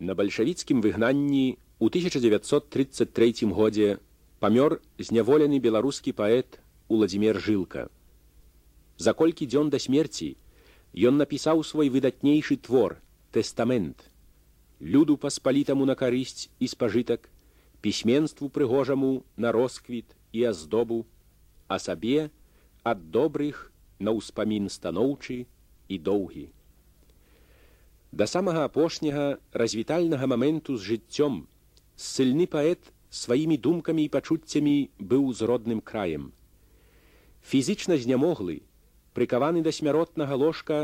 На бальшавіцкім выгнанні ў 1933 годзе памёр зняволены беларускі паэт Уладзімир Жылка. За колькі дзён да смерці ён напісаў свой выдатнейшы твор тэстамент. Люду паспалітаму на карысць і спажытак, пісьменству прыгожаму на росквіт і аздобу, а сабе ад добрых на ўспамін станоўчы і доўгі да самага апошняга развітальнага моменту з жыццём ссыльны паэт сваімі думкамі і пачуццямі быў з родным краем. Фізічна знямоглы прыкаваны да смяротнага ложка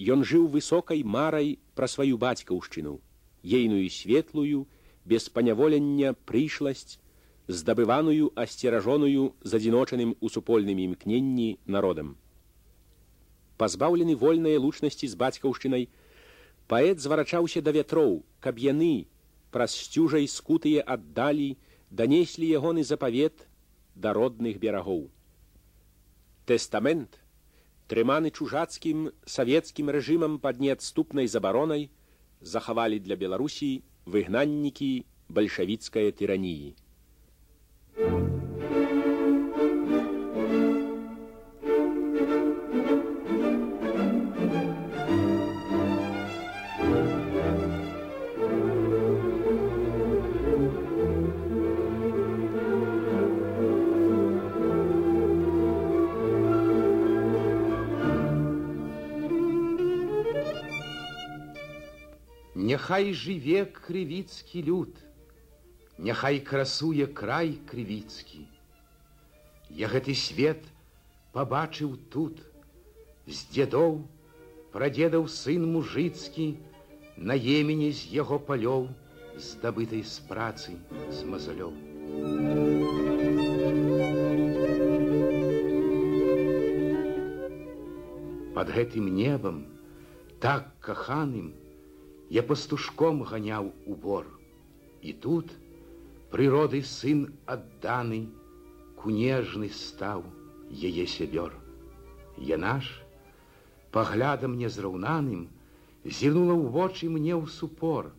ён жыў высокай марай пра сваю бацькаўшчыну. Ейную светлую без паняволення прыйшласць здабываную асцеражоную з адзіночаным у супольным імкненні народам. Пазбаўлены вольнай лучнасці з бацькаўшчынай паэт зварачаўся да вятроў, каб яны праз сцюжай скутыя аддалі данеслі ягоны запавет да родных берагоў. Тэстамент, трыманы чужацкім савецкім рэжымам пад неадступнай забаронай, захавалі для Беларусі выгнаннікі бальшавіцкай тыраніі. Няхай жыве крывіцкі люд, Няхай красуе край крывіцкі. Я гэты свет пабачыў тут, з дзедоў, прадедаў сын мужыцкі, на емене з яго палёў, здабытай з працы з мазалёў. Под гэтым небам, так каханым, я пастушком ганяў убор. І тут прыроды сын адданы, кунежны стаў яе сябёр. Яна ж, паглядам незраўнаным, зірнула ў вочы мне ў супор,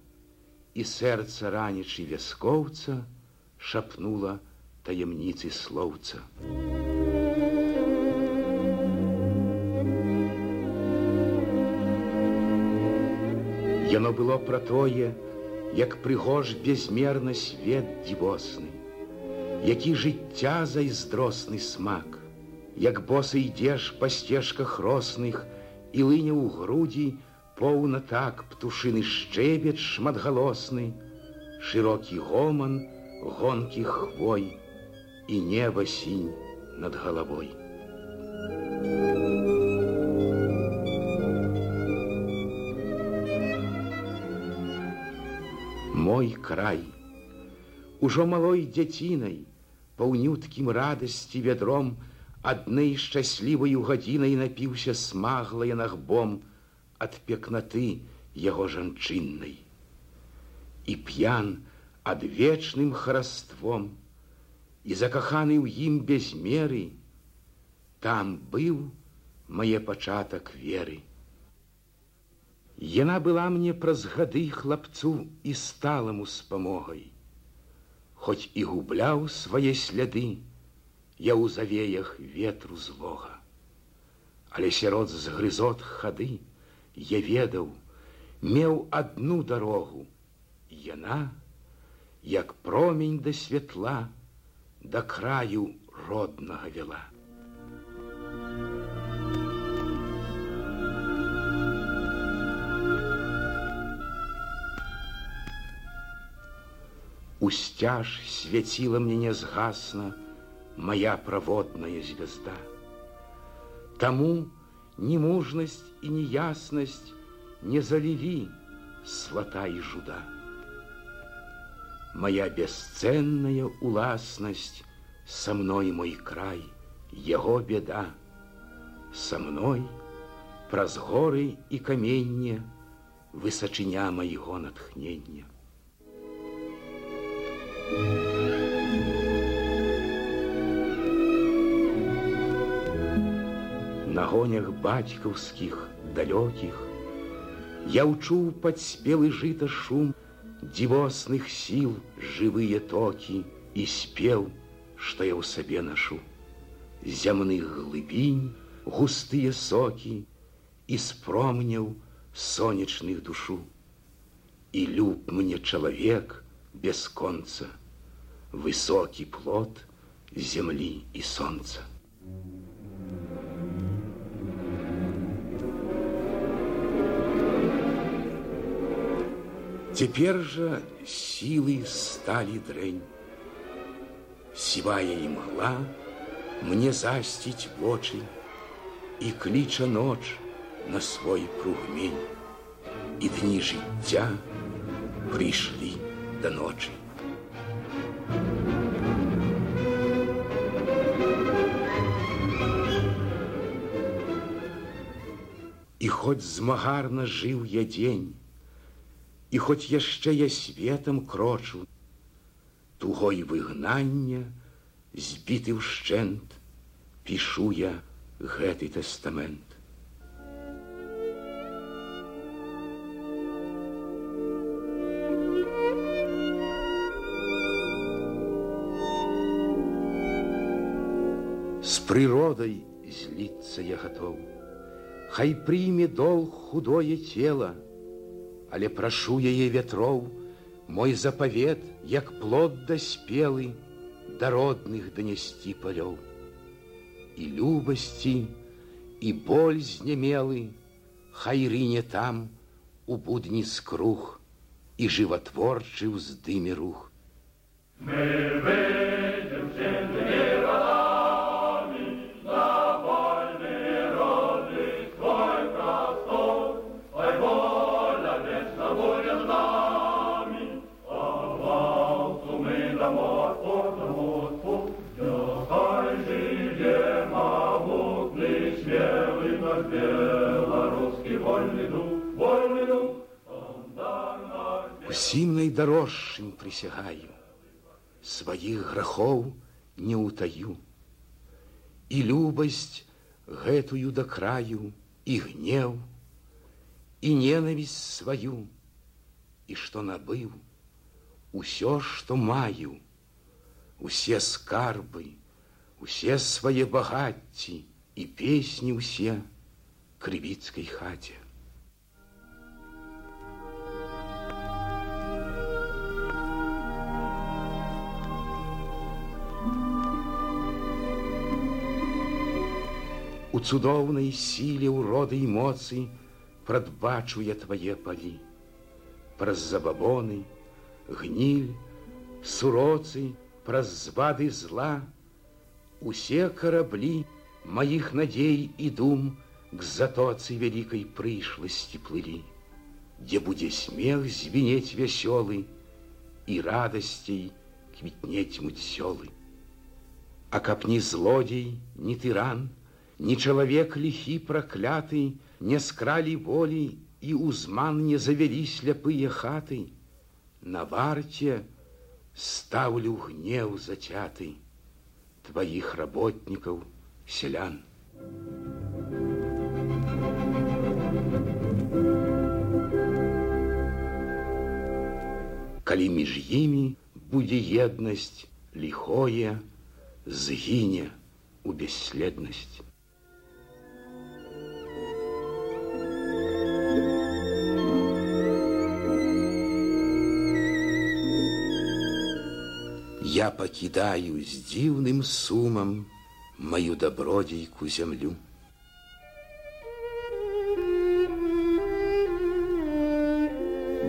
і сэрца ранічы вяскоўца шапнула таямніцы слоўца. Яно было пра тое, як прыгож безмерна свет дзівосны, які жыцця зайздросны смак, як босы ідзеш па сцежках росных і лыня ў грудзі поўна так птушыны шчэбет шматгалосны, шырокі гоман гонкі хвой і неба сінь над галавой. Мой край. Ужо малой дзяцінай, паўнюткім радасці вядром, аднай шчасліваю гадзінай напіўся смаглая нагбом ад пекнаты яго жанчыннай. І п'ян ад вечным хараством, і закаханы ў ім без меры, там быў мае пачатак веры. Яна была мне праз гады хлапцу і сталаму спамогай. Хоць і губляў свае сляды, я ў завеях ветру злога. Але сярод згрызот хады я ведаў, меў адну дарогу. Яна, як промень да святла, да краю роднага вела. Усцяж свяціла мне нязгасна моя праводная звезда. Таму немужнасць і неяснасць не залілі свата і жуда. Моя бесценная уласнасць со мной мой край, яго беда, со мной праз горы і каменне высачыня майго натхнення. На гонях бацькаўскіх далёкіх я ўчуў пад спелы жыта шум дзівосных сіл жывыя токі і спеў, што я ў сабе нашу. Зямных глыбінь, густыя сокі і спромняў сонечных душу. І люб мне чалавек без конца, высокі плод зямлі і сонца. Теперь же силы стали дрень. Сівая імгла мне засціць вочы і кліча ноч на свой кругмень. І дні жыцця прыйшлі да ночы. Хоць змагарна жыў я дзень, і хоць яшчэ я светам крочу, тугой выгнання, збіты ўшчэнт, пішу я гэты тэстамент. С прыродай зліцца я гатоў. Хай прыме дол худое тело, але прашу яе вятроў, мой запавет, як плод даспелы, да родных данясці палёў. І любасці, і боль знямелы, хай рыне там у будні скрух і жыватворчы ўздыме рух. Усім найдарожшым прысягаю, сваіх грахоў не ўтаю. І любасць гэтую да краю і гнеў, і ненавість сваю, і што набыў, усё, што маю, усе скарбы, усе свае багацці і песні ўсе крывіцкай хаце. У цудоўнай сіле ўроды і моцы прадбачу я твае палі. Праз забабоны, гніль, суроцы, праз звады зла, Усе караблі маіх надзей і дум к затоцы вялікай прыйшласці плылі, дзе будзе смех звінець вясёлы і радасцей квітнець муцёлы. А каб ні злодзей, ні тыран, Ні чалавек ліхі пракляты, не скралі волі і ўзман не завялі сляпыя хаты. На варце стаўлю гнеў зацяты тваіх работнікаў сялян. Калі між імі будзе еднасць ліхое, згіне у бесследнасць. Я пакідаю з дзіўным сумам маю дабродзейку зямлю.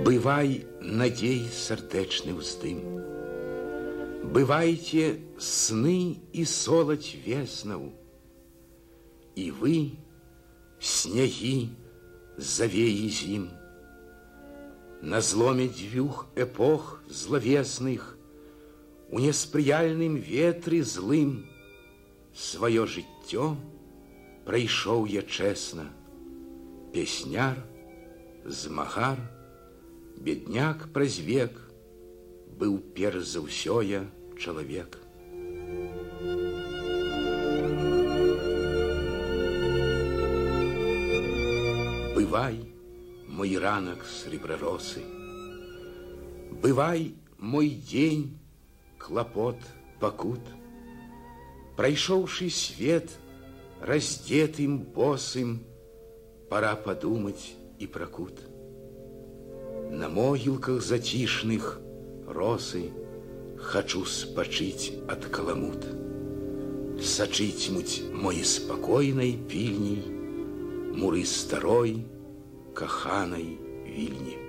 Бывай надзей сардэчны ўздым. Бывайце сны і соладзь веснаў. І вы снягі завеі зім. На зломе дзвюх эпох злавесных, у неспрыяльным ветры злым сваё жыццё прайшоў я чэсна песняр змагар бедняк праз век быў перш за ўсё я чалавек бывай мой ранак срэбраросы Бывай мой день, клопот, покут. Пройшоўшы свет, раздетым босым, пора подумать и прокут. На могилках затишных росы хочу спочить от каламут. Сочить муть мой спокойной пильней, Муры старой, каханой вильни.